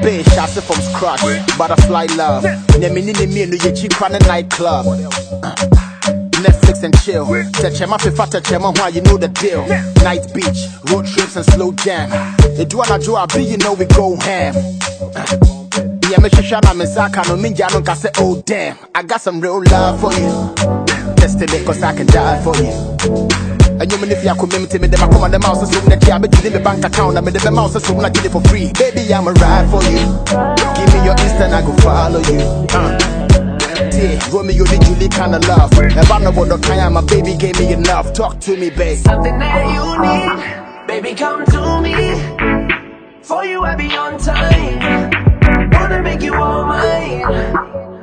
Babe, shots it from scratch. Butterfly love. Nemini ni me no ye cheap in nightclub. Netflix and chill. Techema fifa techema why you know the deal. Night beach, road trips and slow jam. It do I do I be you know we go ham. Yeah, me shisha me saka no minja no ka say oh damn. I got some real love for you. Destiny cause I can die for you. And you mean if you come to me, then I come on the mouse the key. I bet you the bank account. I made the mouse and swim I get it for free. Baby, I'm a ride for you. Give me your Insta and I go follow you. Uh. Romeo, the Julie kind of love. If I know what the kind, my baby gave me enough. Talk to me, babe. Something that you need, baby, come to me. For you, I be on time. Wanna make you all mine.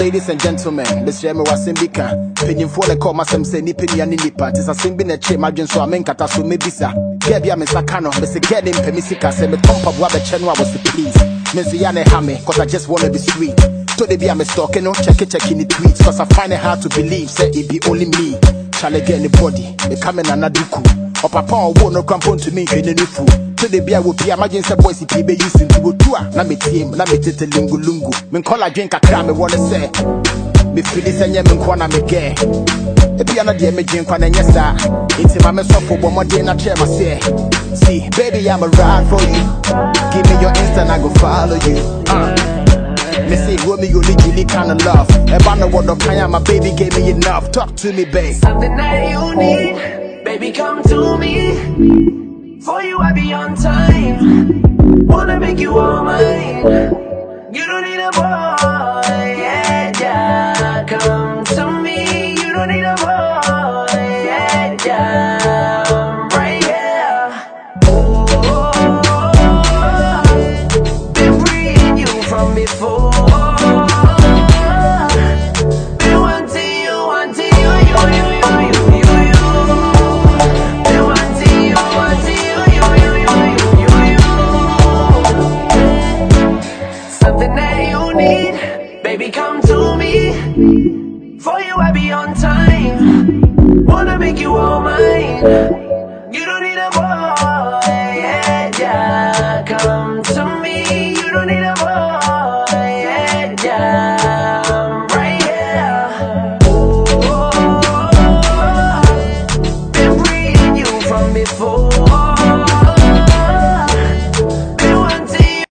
Ladies and gentlemen, this year me was in Bika. Pinyin for the call, myself say ni pinyin ni. Tis a simbi ne che, imagine so amen kata so me bisa. Bebia me sakano, me se get him pe me. Se me tompa bwa be chenwa was the peace. Me se yane hame, cause I just wanna be sweet. So they be I'm a stalking, no check it, check in the tweets. Cause I find it hard to believe, say it be only me. Shall I get anybody? They come in and I do cool. Or papa, I oh, won't no cramp to me, any new fool. To de bi a wɔpia magyen sɛ boys pii bɛyi si nti wɔtu a na metiem na metete lungulungu menkɔla dwen kakra a mewɔ ne sɛ mefili sɛ nyɛ me nkoa na megɛ ebia no deɛ megye nkwa na ɛnyɛ saa nti ma mesɔfo bɔ mmɔden na kyerɛ maseɛ see baby i'm a ride for you give me your insta and i go follow you uh. Me say Romeo need you kind of love. Eba no what the kind my baby gave me enough. Talk to me, babe. Something that you need, baby, come to me. On time. Wanna make you all mine. You don't need a boy, yeah, yeah. Come to me, you don't need a boy, yeah, yeah. Right, yeah. Oh, been freeing you from before. Before.